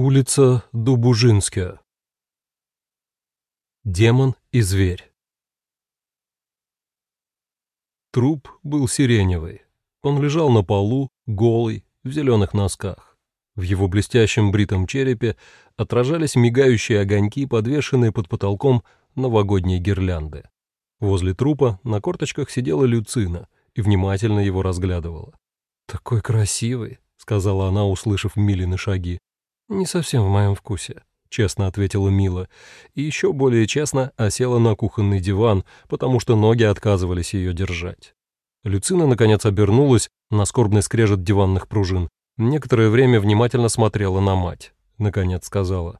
Улица Дубужинская. Демон и зверь. Труп был сиреневый. Он лежал на полу, голый, в зеленых носках. В его блестящем бритом черепе отражались мигающие огоньки, подвешенные под потолком новогодней гирлянды. Возле трупа на корточках сидела Люцина и внимательно его разглядывала. «Такой красивый», — сказала она, услышав Милины шаги. «Не совсем в моем вкусе», — честно ответила Мила, и еще более честно осела на кухонный диван, потому что ноги отказывались ее держать. Люцина, наконец, обернулась на скорбный скрежет диванных пружин. Некоторое время внимательно смотрела на мать. Наконец сказала.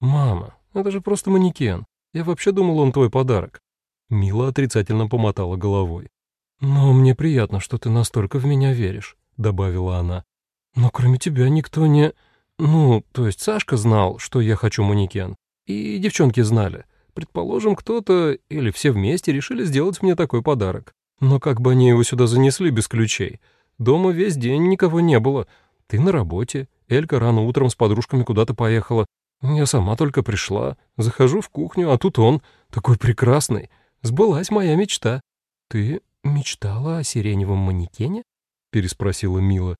«Мама, это же просто манекен. Я вообще думал, он твой подарок». Мила отрицательно помотала головой. «Но мне приятно, что ты настолько в меня веришь», — добавила она. «Но кроме тебя никто не...» Ну, то есть Сашка знал, что я хочу манекен. И девчонки знали. Предположим, кто-то или все вместе решили сделать мне такой подарок. Но как бы они его сюда занесли без ключей? Дома весь день никого не было. Ты на работе. Элька рано утром с подружками куда-то поехала. Я сама только пришла. Захожу в кухню, а тут он, такой прекрасный. Сбылась моя мечта. Ты мечтала о сиреневом манекене? Переспросила Мила.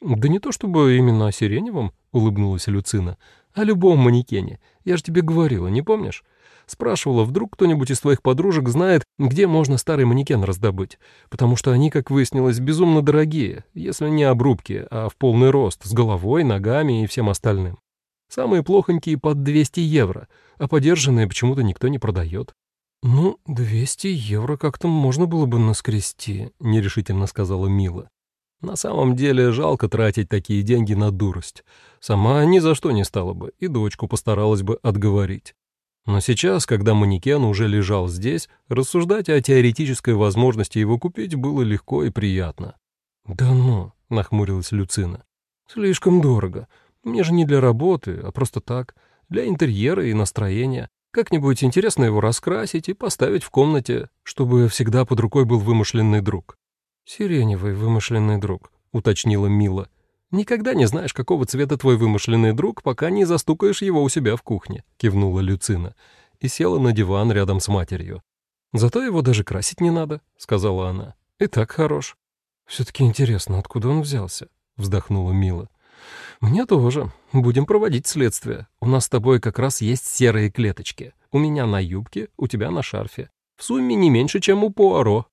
Да не то чтобы именно о сиреневом, улыбнулась Люцина. «О любом манекене. Я же тебе говорила, не помнишь? Спрашивала, вдруг кто-нибудь из твоих подружек знает, где можно старый манекен раздобыть, потому что они, как выяснилось, безумно дорогие, если не обрубки, а в полный рост, с головой, ногами и всем остальным. Самые плохонькие под 200 евро, а подержанные почему-то никто не продает». «Ну, 200 евро как-то можно было бы наскрести», — нерешительно сказала Мила. На самом деле жалко тратить такие деньги на дурость. Сама ни за что не стала бы, и дочку постаралась бы отговорить. Но сейчас, когда манекен уже лежал здесь, рассуждать о теоретической возможности его купить было легко и приятно. «Да ну», — нахмурилась Люцина, — «слишком дорого. Мне же не для работы, а просто так, для интерьера и настроения. Как-нибудь интересно его раскрасить и поставить в комнате, чтобы всегда под рукой был вымышленный друг. «Сиреневый вымышленный друг», — уточнила Мила. «Никогда не знаешь, какого цвета твой вымышленный друг, пока не застукаешь его у себя в кухне», — кивнула Люцина и села на диван рядом с матерью. «Зато его даже красить не надо», — сказала она. «И так хорош». «Все-таки интересно, откуда он взялся?» — вздохнула Мила. «Мне тоже. Будем проводить следствие. У нас с тобой как раз есть серые клеточки. У меня на юбке, у тебя на шарфе. В сумме не меньше, чем у Пуаро.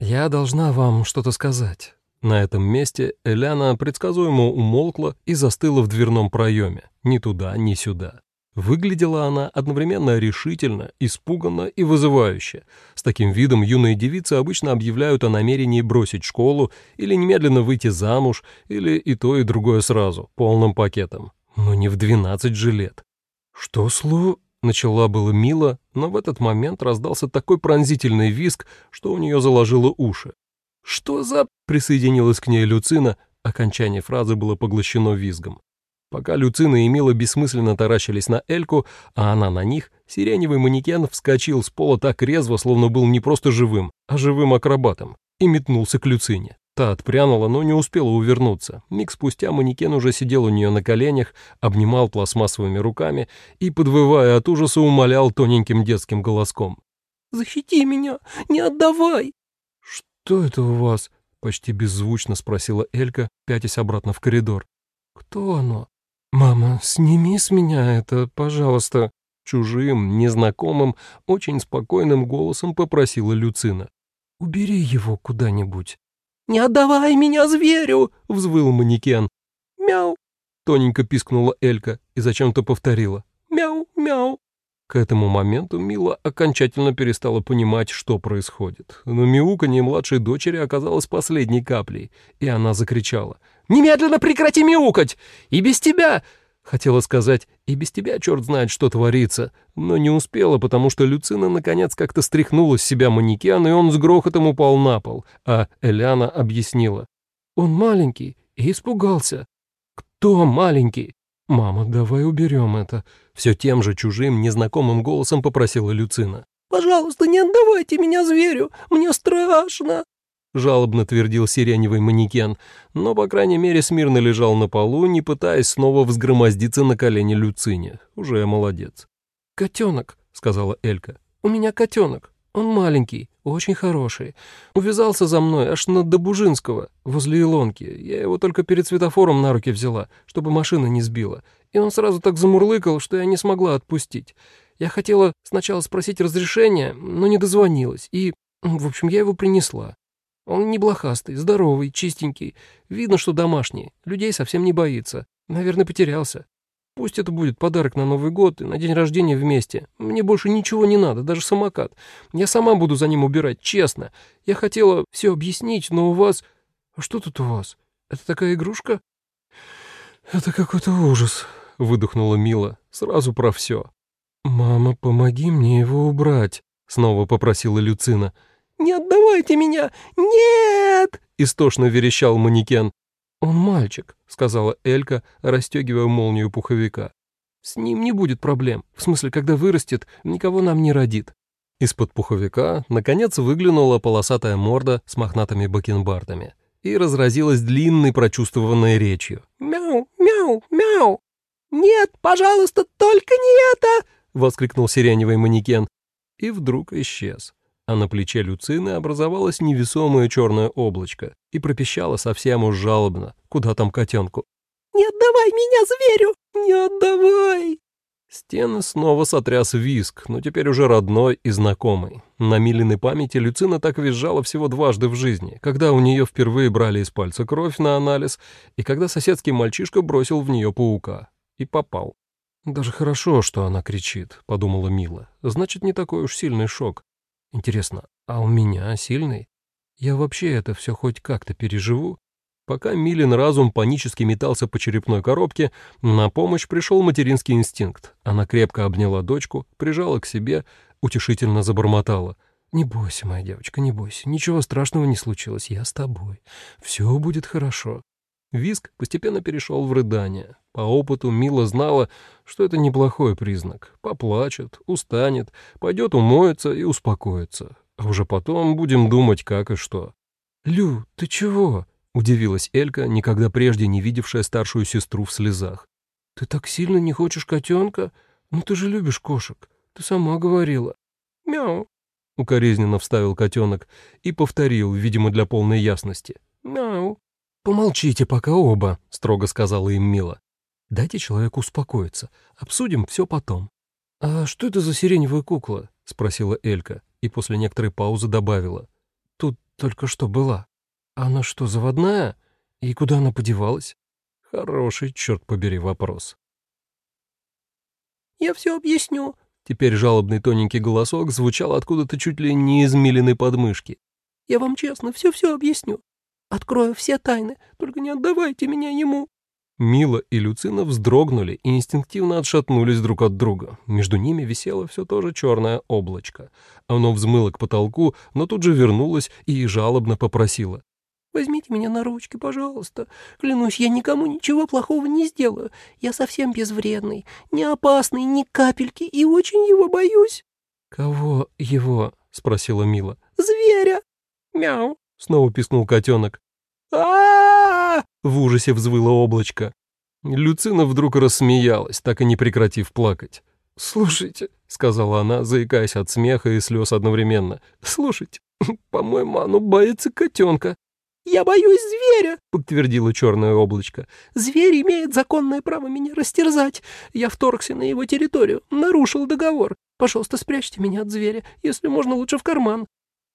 «Я должна вам что-то сказать». На этом месте Эляна предсказуемо умолкла и застыла в дверном проеме, ни туда, ни сюда. Выглядела она одновременно решительно, испуганно и вызывающе. С таким видом юные девицы обычно объявляют о намерении бросить школу или немедленно выйти замуж, или и то, и другое сразу, полным пакетом. Но не в 12 же лет. «Что слу...» Начала было мило, но в этот момент раздался такой пронзительный визг, что у нее заложило уши. «Что за...» — присоединилась к ней Люцина, окончание фразы было поглощено визгом. Пока Люцина и Мила бессмысленно таращились на Эльку, а она на них, сиреневый манекен вскочил с пола так резво, словно был не просто живым, а живым акробатом, и метнулся к Люцине. Та отпрянула, но не успела увернуться. Миг спустя манекен уже сидел у нее на коленях, обнимал пластмассовыми руками и, подвывая от ужаса, умолял тоненьким детским голоском. «Защити меня! Не отдавай!» «Что это у вас?» — почти беззвучно спросила Элька, пятясь обратно в коридор. «Кто оно?» «Мама, сними с меня это, пожалуйста!» Чужим, незнакомым, очень спокойным голосом попросила Люцина. «Убери его куда-нибудь». «Не отдавай меня зверю!» — взвыл манекен. «Мяу!» — тоненько пискнула Элька и зачем-то повторила. «Мяу, мяу!» К этому моменту Мила окончательно перестала понимать, что происходит. Но мяуканье младшей дочери оказалось последней каплей, и она закричала. «Немедленно прекрати мяукать! И без тебя Хотела сказать, и без тебя черт знает, что творится, но не успела, потому что Люцина наконец как-то стряхнула с себя манекен, и он с грохотом упал на пол, а Эляна объяснила. «Он маленький и испугался». «Кто маленький?» «Мама, давай уберем это», — все тем же чужим, незнакомым голосом попросила Люцина. «Пожалуйста, не отдавайте меня зверю, мне страшно». — жалобно твердил сиреневый манекен, но, по крайней мере, смирно лежал на полу, не пытаясь снова взгромоздиться на колени Люцине. Уже молодец. «Котенок», — сказала Элька. «У меня котенок. Он маленький, очень хороший. Увязался за мной аж на Добужинского, возле Илонки. Я его только перед светофором на руки взяла, чтобы машина не сбила. И он сразу так замурлыкал, что я не смогла отпустить. Я хотела сначала спросить разрешения, но не дозвонилась. И, в общем, я его принесла. Он не блохастый, здоровый, чистенький. Видно, что домашний. Людей совсем не боится. Наверное, потерялся. Пусть это будет подарок на Новый год и на день рождения вместе. Мне больше ничего не надо, даже самокат. Я сама буду за ним убирать, честно. Я хотела все объяснить, но у вас... А что тут у вас? Это такая игрушка? Это какой-то ужас, выдохнула Мила. Сразу про все. «Мама, помоги мне его убрать», — снова попросила Люцина. «Не отдавайте меня! Нет!» — истошно верещал манекен. «Он мальчик», — сказала Элька, расстегивая молнию пуховика. «С ним не будет проблем. В смысле, когда вырастет, никого нам не родит». Из-под пуховика, наконец, выглянула полосатая морда с мохнатыми бакенбардами и разразилась длинной прочувствованной речью. «Мяу, мяу, мяу! Нет, пожалуйста, только не это!» — воскликнул сиреневый манекен. И вдруг исчез а на плече Люцины образовалось невесомое черное облачко и пропищало совсем уж жалобно, куда там котенку. «Не отдавай меня зверю! Не отдавай!» Стены снова сотряс виск, но теперь уже родной и знакомый. На Милиной памяти Люцина так визжала всего дважды в жизни, когда у нее впервые брали из пальца кровь на анализ, и когда соседский мальчишка бросил в нее паука. И попал. «Даже хорошо, что она кричит», — подумала Мила. «Значит, не такой уж сильный шок. Интересно, а у меня сильный? Я вообще это все хоть как-то переживу? Пока Милин разум панически метался по черепной коробке, на помощь пришел материнский инстинкт. Она крепко обняла дочку, прижала к себе, утешительно забормотала. «Не бойся, моя девочка, не бойся. Ничего страшного не случилось. Я с тобой. Все будет хорошо». Виск постепенно перешел в рыдание. По опыту Мила знала, что это неплохой признак. Поплачет, устанет, пойдет умоется и успокоится. А уже потом будем думать, как и что. «Лю, ты чего?» — удивилась Элька, никогда прежде не видевшая старшую сестру в слезах. «Ты так сильно не хочешь котенка? Ну ты же любишь кошек. Ты сама говорила». «Мяу», — укоризненно вставил котенок и повторил, видимо, для полной ясности. «Мяу». «Помолчите пока оба», — строго сказала им Мила. «Дайте человеку успокоиться. Обсудим все потом». «А что это за сиреневая кукла?» — спросила Элька и после некоторой паузы добавила. «Тут только что была. Она что, заводная? И куда она подевалась?» Хороший, черт побери, вопрос. «Я все объясню», Теперь жалобный тоненький голосок звучал откуда-то чуть ли не из Милиной подмышки. «Я вам честно все-все объясню. Открою все тайны, только не отдавайте меня ему». Мила и Люцина вздрогнули и инстинктивно отшатнулись друг от друга. Между ними висело все то же черное облачко. Оно взмыло к потолку, но тут же вернулось и жалобно попросило. «Возьмите меня на ручки, пожалуйста. Клянусь, я никому ничего плохого не сделаю. Я совсем безвредный, не опасный ни капельки и очень его боюсь». «Кого его?» — спросила Мила. «Зверя!» «Мяу!» — снова пискнул котенок а В ужасе взвыло облачко. Люцина вдруг рассмеялась, так и не прекратив плакать. «Слушайте», — сказала она, заикаясь от смеха и слез одновременно, «слушайте, по-моему, оно боится котенка». «Я боюсь зверя», — подтвердило черное облачко. «Зверь имеет законное право меня растерзать. Я вторгся на его территорию, нарушил договор. Пожалуйста, спрячьте меня от зверя, если можно, лучше в карман».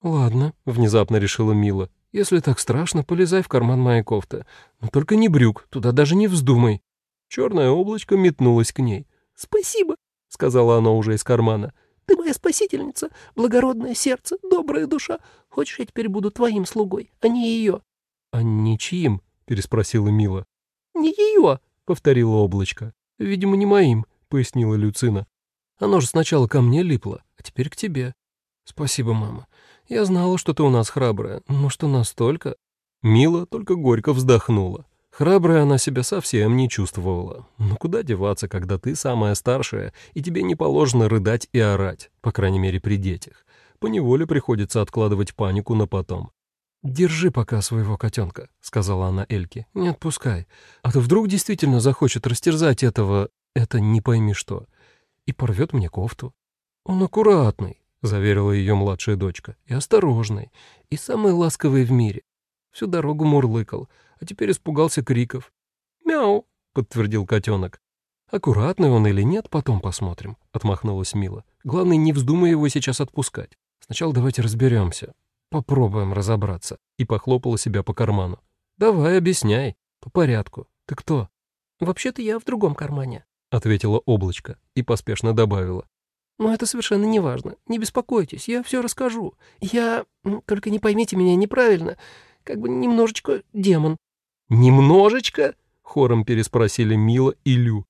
«Ладно», — внезапно решила Мила. Если так страшно, полезай в карман моей кофты. Но только не брюк, туда даже не вздумай». Черное облачко метнулось к ней. «Спасибо», — сказала она уже из кармана. «Ты моя спасительница, благородное сердце, добрая душа. Хочешь, я теперь буду твоим слугой, а не ее?» «А не чьим?» — переспросила Мила. «Не ее», — повторила облачко. «Видимо, не моим», — пояснила Люцина. «Оно же сначала ко мне липло, а теперь к тебе». «Спасибо, мама. Я знала, что ты у нас храбрая, но что настолько...» Мила только горько вздохнула. Храброй она себя совсем не чувствовала. Но куда деваться, когда ты самая старшая, и тебе не положено рыдать и орать, по крайней мере при детях. Поневоле приходится откладывать панику на потом. «Держи пока своего котенка», — сказала она Эльке. «Не отпускай. А то вдруг действительно захочет растерзать этого... это не пойми что. И порвет мне кофту». «Он аккуратный», — заверила ее младшая дочка. «И осторожный. И самый ласковый в мире. Всю дорогу мурлыкал, а теперь испугался криков. «Мяу!» — подтвердил котенок. «Аккуратный он или нет, потом посмотрим», — отмахнулась Мила. «Главное, не вздумай его сейчас отпускать. Сначала давайте разберемся. Попробуем разобраться». И похлопала себя по карману. «Давай, объясняй. По порядку. Ты кто?» «Вообще-то я в другом кармане», — ответила облачко и поспешно добавила. «Но это совершенно не важно. Не беспокойтесь, я все расскажу. Я... Только не поймите меня неправильно. Как бы немножечко демон». «Немножечко?» — хором переспросили Мила и Лю.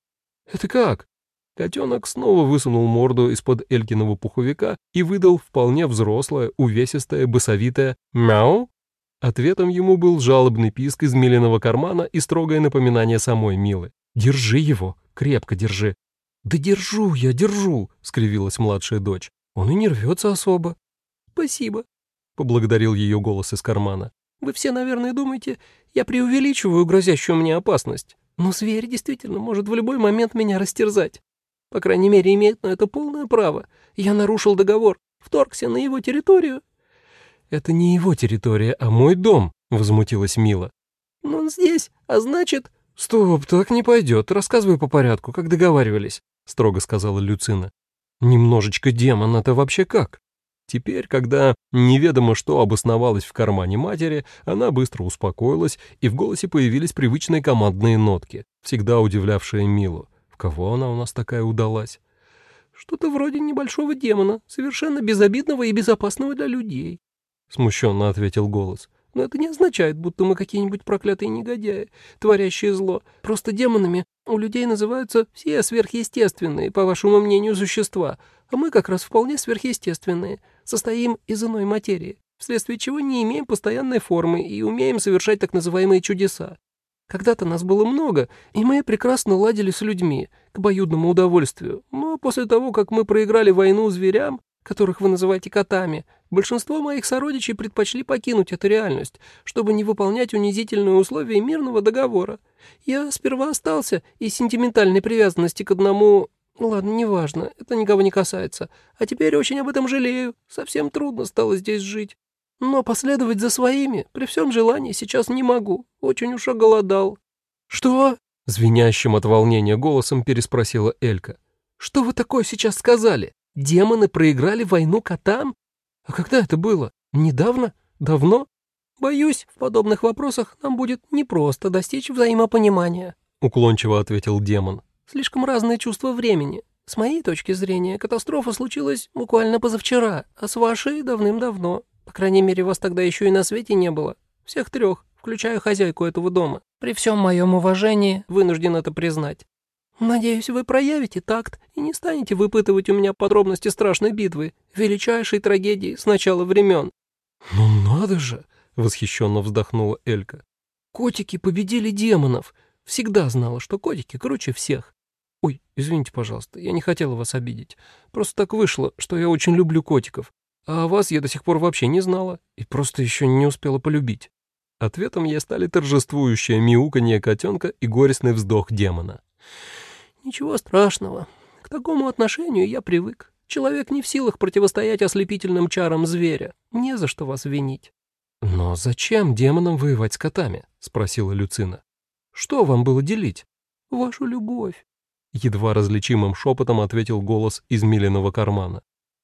«Это как?» Котенок снова высунул морду из-под Элькиного пуховика и выдал вполне взрослое, увесистое, басовитое «мяу». Ответом ему был жалобный писк из Милиного кармана и строгое напоминание самой Милы. «Держи его, крепко держи». «Да держу я, держу», — скривилась младшая дочь. «Он и не рвется особо». «Спасибо», — поблагодарил ее голос из кармана. «Вы все, наверное, думаете, я преувеличиваю грозящую мне опасность. Но зверь действительно может в любой момент меня растерзать. По крайней мере, имеет на это полное право. Я нарушил договор, вторгся на его территорию. «Это не его территория, а мой дом», — возмутилась Мила. «Но он здесь, а значит...» «Стоп, так не пойдет. Рассказывай по порядку, как договаривались», — строго сказала Люцина. «Немножечко демон, это вообще как?» Теперь, когда неведомо что обосновалось в кармане матери, она быстро успокоилась, и в голосе появились привычные командные нотки, всегда удивлявшие Милу. В кого она у нас такая удалась? «Что-то вроде небольшого демона, совершенно безобидного и безопасного для людей», — смущенно ответил голос. «Но это не означает, будто мы какие-нибудь проклятые негодяи, творящие зло. Просто демонами у людей называются все сверхъестественные, по вашему мнению, существа, а мы как раз вполне сверхъестественные, состоим из иной материи, вследствие чего не имеем постоянной формы и умеем совершать так называемые чудеса. Когда-то нас было много, и мы прекрасно ладили с людьми, к обоюдному удовольствию, но после того, как мы проиграли войну зверям, которых вы называете котами, большинство моих сородичей предпочли покинуть эту реальность, чтобы не выполнять унизительные условия мирного договора. Я сперва остался из сентиментальной привязанности к одному ну ладно, неважно, это никого не касается. А теперь очень об этом жалею. Совсем трудно стало здесь жить. Но последовать за своими при всем желании сейчас не могу. Очень уж оголодал». «Что?» — звенящим от волнения голосом переспросила Элька. «Что вы такое сейчас сказали? Демоны проиграли войну котам? А когда это было? Недавно? Давно?» «Боюсь, в подобных вопросах нам будет непросто достичь взаимопонимания», — уклончиво ответил демон. Слишком разные чувства времени. С моей точки зрения, катастрофа случилась буквально позавчера, а с вашей давным-давно. По крайней мере, вас тогда еще и на свете не было. Всех трех, включая хозяйку этого дома. При всем моем уважении, вынужден это признать. Надеюсь, вы проявите такт и не станете выпытывать у меня подробности страшной битвы, величайшей трагедии с начала времен. «Ну надо же!» — восхищенно вздохнула Элька. «Котики победили демонов. Всегда знала, что котики круче всех. «Ой, извините, пожалуйста, я не хотела вас обидеть. Просто так вышло, что я очень люблю котиков. А вас я до сих пор вообще не знала и просто еще не успела полюбить». Ответом ей стали торжествующее мяуканье котенка и горестный вздох демона. «Ничего страшного. К такому отношению я привык. Человек не в силах противостоять ослепительным чарам зверя. Не за что вас винить». «Но зачем демонам воевать с котами?» — спросила Люцина. «Что вам было делить?» «Вашу любовь. Едва различимым шепотом ответил голос из Милиного кармана.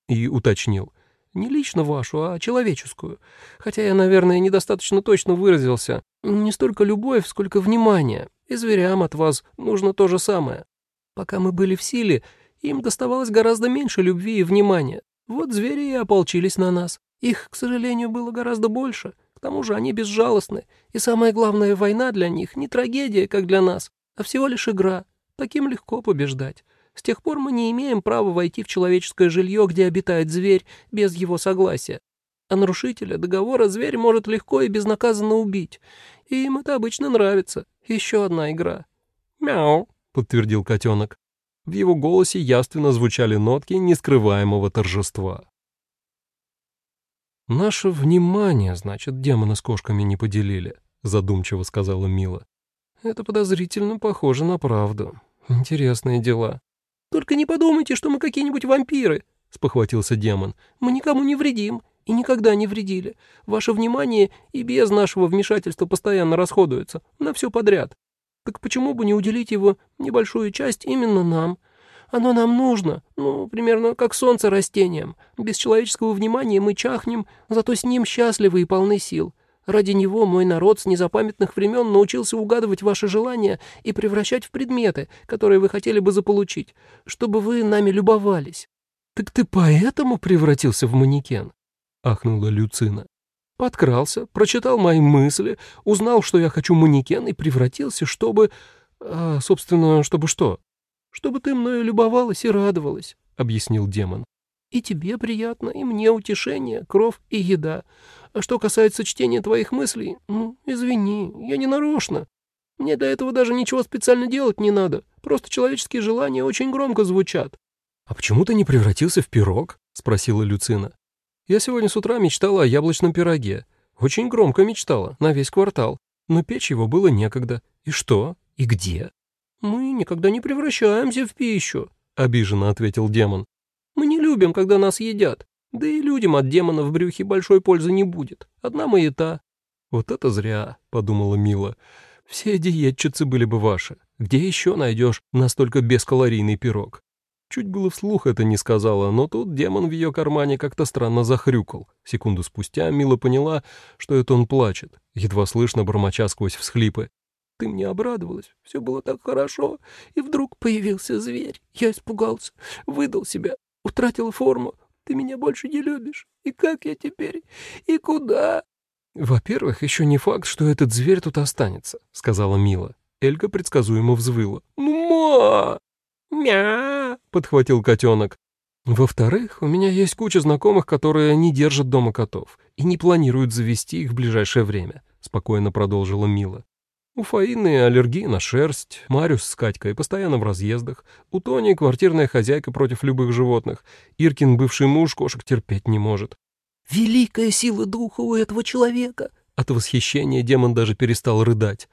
И уточнил. Не лично вашу, а человеческую. Хотя я, наверное, недостаточно точно выразился. Не столько любовь, сколько внимание. И зверям от вас нужно то же самое. Пока мы были в силе, им доставалось гораздо меньше любви и внимания. Вот звери и ополчились на нас. Их, к сожалению, было гораздо больше. К тому же они безжалостны. И самая главная война для них не трагедия, как для нас, а всего лишь игра. Таким легко побеждать. С тех пор мы не имеем права войти в человеческое жилье, где обитает зверь, без его согласия. А нарушителя договора зверь может легко и безнаказанно убить. И им это обычно нравится. Еще одна игра. «Мяу», — подтвердил котенок. В его голосе явственно звучали нотки нескрываемого торжества. «Наше внимание, значит, демоны с кошками не поделили», — задумчиво сказала Мила. «Это подозрительно похоже на правду. Интересные дела». «Только не подумайте, что мы какие-нибудь вампиры», — спохватился демон. «Мы никому не вредим и никогда не вредили. Ваше внимание и без нашего вмешательства постоянно расходуется на все подряд. Так почему бы не уделить его небольшую часть именно нам?» Оно нам нужно, ну, примерно как солнце растениям. Без человеческого внимания мы чахнем, зато с ним счастливы и полны сил. Ради него мой народ с незапамятных времен научился угадывать ваши желания и превращать в предметы, которые вы хотели бы заполучить, чтобы вы нами любовались». «Так ты поэтому превратился в манекен?» — ахнула Люцина. «Подкрался, прочитал мои мысли, узнал, что я хочу манекен и превратился, чтобы... А, собственно, чтобы что?» чтобы ты мною любовалась и радовалась», — объяснил демон. «И тебе приятно, и мне утешение, кров и еда. А что касается чтения твоих мыслей, ну, извини, я не нарочно. Мне для этого даже ничего специально делать не надо, просто человеческие желания очень громко звучат». «А почему ты не превратился в пирог?» — спросила Люцина. «Я сегодня с утра мечтала о яблочном пироге. Очень громко мечтала, на весь квартал. Но печь его было некогда. И что? И где?» «Мы никогда не превращаемся в пищу», — обиженно ответил демон. «Мы не любим, когда нас едят. Да и людям от демона в брюхе большой пользы не будет. Одна маята». «Вот это зря», — подумала Мила. «Все диетчицы были бы ваши. Где еще найдешь настолько бескалорийный пирог?» Чуть было вслух это не сказала, но тут демон в ее кармане как-то странно захрюкал. Секунду спустя Мила поняла, что это он плачет, едва слышно бормоча сквозь всхлипы. Ты мне обрадовалась, все было так хорошо, и вдруг появился зверь. Я испугался, выдал себя, утратил форму. Ты меня больше не любишь. И как я теперь? И куда?» «Во-первых, еще не факт, что этот зверь тут останется», — сказала Мила. Элька предсказуемо взвыла. «Ма!» «Мя!» — подхватил котенок. «Во-вторых, у меня есть куча знакомых, которые не держат дома котов и не планируют завести их в ближайшее время», — спокойно продолжила Мила. У Фаины аллергия на шерсть, Мариус с Катькой постоянно в разъездах, у Тони квартирная хозяйка против любых животных, Иркин бывший муж кошек терпеть не может. «Великая сила духа у этого человека!» От восхищения демон даже перестал рыдать.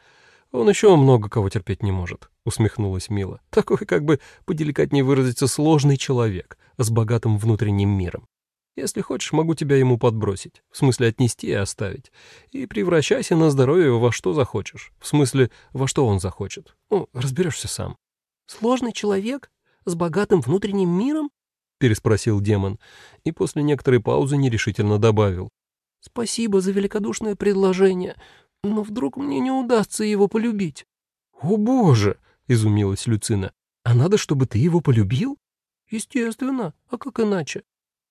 «Он еще много кого терпеть не может», — усмехнулась Мила. «Такой, как бы, поделикатнее выразиться, сложный человек с богатым внутренним миром. Если хочешь, могу тебя ему подбросить, в смысле отнести и оставить. И превращайся на здоровье во что захочешь, в смысле во что он захочет. Ну, разберешься сам». «Сложный человек? С богатым внутренним миром?» — переспросил демон, и после некоторой паузы нерешительно добавил. «Спасибо за великодушное предложение, но вдруг мне не удастся его полюбить». «О, боже!» — изумилась Люцина. «А надо, чтобы ты его полюбил?» «Естественно, а как иначе?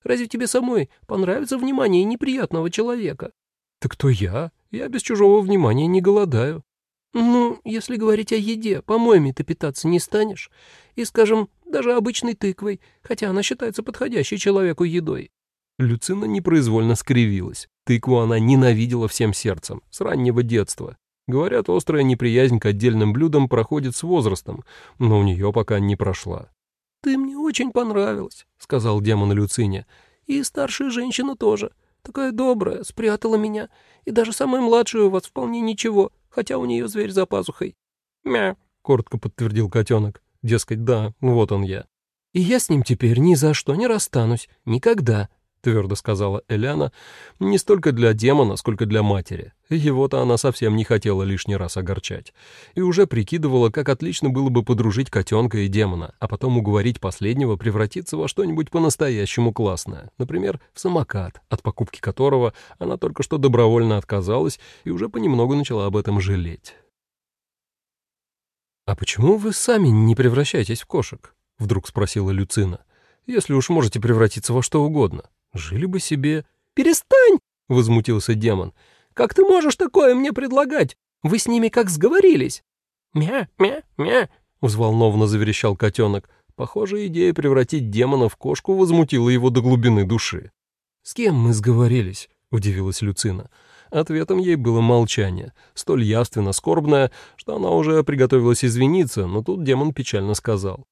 Разве тебе самой понравится внимание неприятного человека?» «Так кто я? Я без чужого внимания не голодаю». «Ну, если говорить о еде, по-моему, ты питаться не станешь. И, скажем, даже обычной тыквой, хотя она считается подходящей человеку едой». Люцина непроизвольно скривилась. Тыкву она ненавидела всем сердцем, с раннего детства. Говорят, острая неприязнь к отдельным блюдам проходит с возрастом, но у нее пока не прошла. «Ты мне очень понравилась», — сказал демон Люцине. «И старшая женщина тоже. Такая добрая, спрятала меня. И даже самая младшая у вас вполне ничего, хотя у нее зверь за пазухой». «Мя», — коротко подтвердил котенок. Дескать, да, вот он я. «И я с ним теперь ни за что не расстанусь. Никогда», — твердо сказала Эляна, не столько для демона, сколько для матери. Его-то она совсем не хотела лишний раз огорчать. И уже прикидывала, как отлично было бы подружить котенка и демона, а потом уговорить последнего превратиться во что-нибудь по-настоящему классное. Например, в самокат, от покупки которого она только что добровольно отказалась и уже понемногу начала об этом жалеть. «А почему вы сами не превращаетесь в кошек?» — вдруг спросила Люцина. «Если уж можете превратиться во что угодно». Жили бы себе... «Перестань!» — возмутился демон. «Как ты можешь такое мне предлагать? Вы с ними как сговорились?» «Мя, мя, мя!» — взволнованно заверещал котенок. Похоже, идея превратить демона в кошку возмутила его до глубины души. «С кем мы сговорились?» — удивилась Люцина. Ответом ей было молчание, столь явственно скорбное, что она уже приготовилась извиниться, но тут демон печально сказал.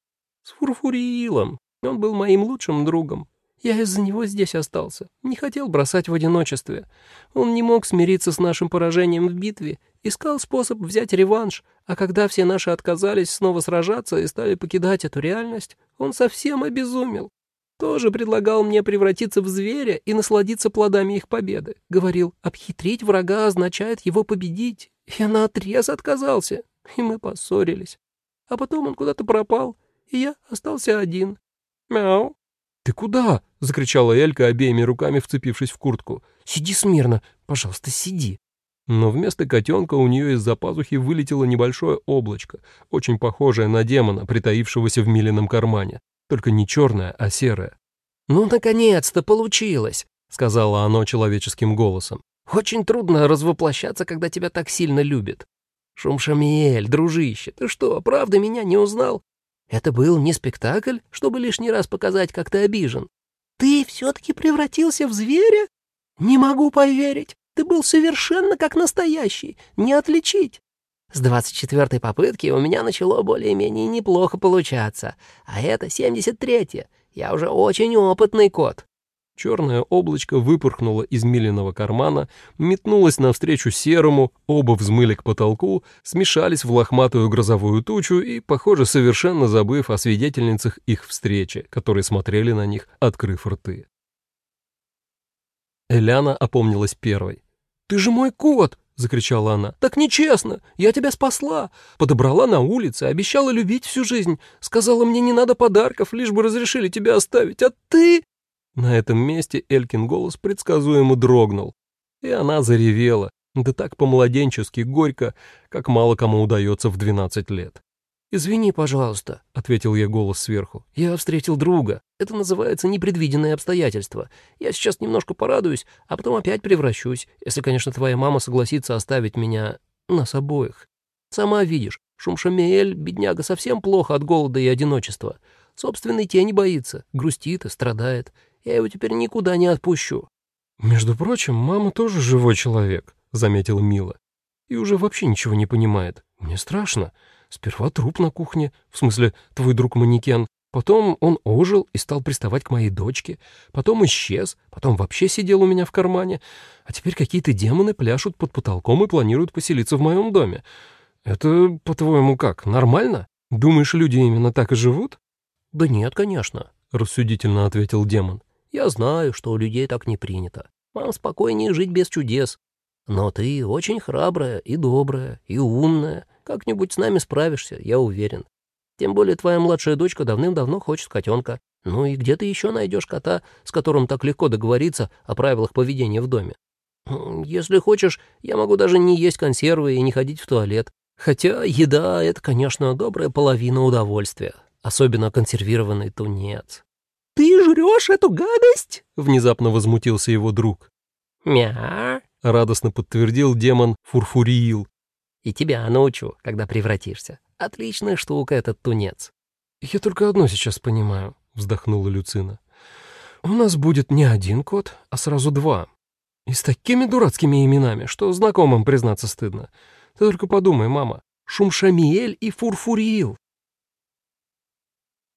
«С Фурфуриилом. Он был моим лучшим другом. Я из-за него здесь остался. Не хотел бросать в одиночестве. Он не мог смириться с нашим поражением в битве, искал способ взять реванш, а когда все наши отказались снова сражаться и стали покидать эту реальность, он совсем обезумел. Тоже предлагал мне превратиться в зверя и насладиться плодами их победы. Говорил, обхитрить врага означает его победить. Я наотрез отказался, и мы поссорились. А потом он куда-то пропал, и я остался один. Мяу. «Ты куда?» — закричала Элька, обеими руками вцепившись в куртку. «Сиди смирно, пожалуйста, сиди». Но вместо котенка у нее из-за пазухи вылетело небольшое облачко, очень похожее на демона, притаившегося в миленном кармане, только не черное, а серое. «Ну, наконец-то получилось!» — сказала оно человеческим голосом. «Очень трудно развоплощаться, когда тебя так сильно любят. Шумшамиэль, дружище, ты что, правда меня не узнал? Это был не спектакль, чтобы лишний раз показать, как ты обижен. Ты все-таки превратился в зверя? Не могу поверить. Ты был совершенно как настоящий, не отличить. С двадцать четвертой попытки у меня начало более-менее неплохо получаться, а это семьдесят третья. Я уже очень опытный кот. Черное облачко выпорхнуло из миленного кармана, метнулось навстречу серому, оба взмыли к потолку, смешались в лохматую грозовую тучу и, похоже, совершенно забыв о свидетельницах их встречи, которые смотрели на них, открыв рты. Эляна опомнилась первой. «Ты же мой кот!» — закричала она. «Так нечестно! Я тебя спасла! Подобрала на улице, обещала любить всю жизнь, сказала мне не надо подарков, лишь бы разрешили тебя оставить, а ты...» На этом месте Элькин голос предсказуемо дрогнул, и она заревела, да так по-младенчески горько, как мало кому удается в 12 лет. «Извини, пожалуйста», — ответил я голос сверху. «Я встретил друга. Это называется непредвиденные обстоятельства. Я сейчас немножко порадуюсь, а потом опять превращусь, если, конечно, твоя мама согласится оставить меня... нас обоих. Сама видишь, Шумшамиэль, бедняга, совсем плохо от голода и одиночества. Собственной тени боится, грустит и страдает. Я его теперь никуда не отпущу». «Между прочим, мама тоже живой человек», — заметила Мила. «И уже вообще ничего не понимает. Мне страшно. Сперва труп на кухне, в смысле, твой друг-манекен. Потом он ожил и стал приставать к моей дочке. Потом исчез, потом вообще сидел у меня в кармане. А теперь какие-то демоны пляшут под потолком и планируют поселиться в моем доме. Это, по-твоему, как, нормально? Думаешь, люди именно так и живут?» «Да нет, конечно», — рассудительно ответил демон. Я знаю, что у людей так не принято. Вам спокойнее жить без чудес. Но ты очень храбрая и добрая, и умная. Как-нибудь с нами справишься, я уверен. Тем более твоя младшая дочка давным-давно хочет котенка. Ну и где ты еще найдешь кота, с которым так легко договориться о правилах поведения в доме? Если хочешь, я могу даже не есть консервы и не ходить в туалет. Хотя еда — это, конечно, добрая половина удовольствия. Особенно консервированный тунец. «Ты жрешь эту гадость?» — внезапно возмутился его друг. «Мя!» — радостно подтвердил демон Фурфуриил. «И тебя научу, когда превратишься. Отличная штука этот тунец». «Я только одно сейчас понимаю», — вздохнула Люцина. «У нас будет не один кот, а сразу два. И с такими дурацкими именами, что знакомым признаться стыдно. Ты только подумай, мама, Шумшамиэль и Фурфуриил.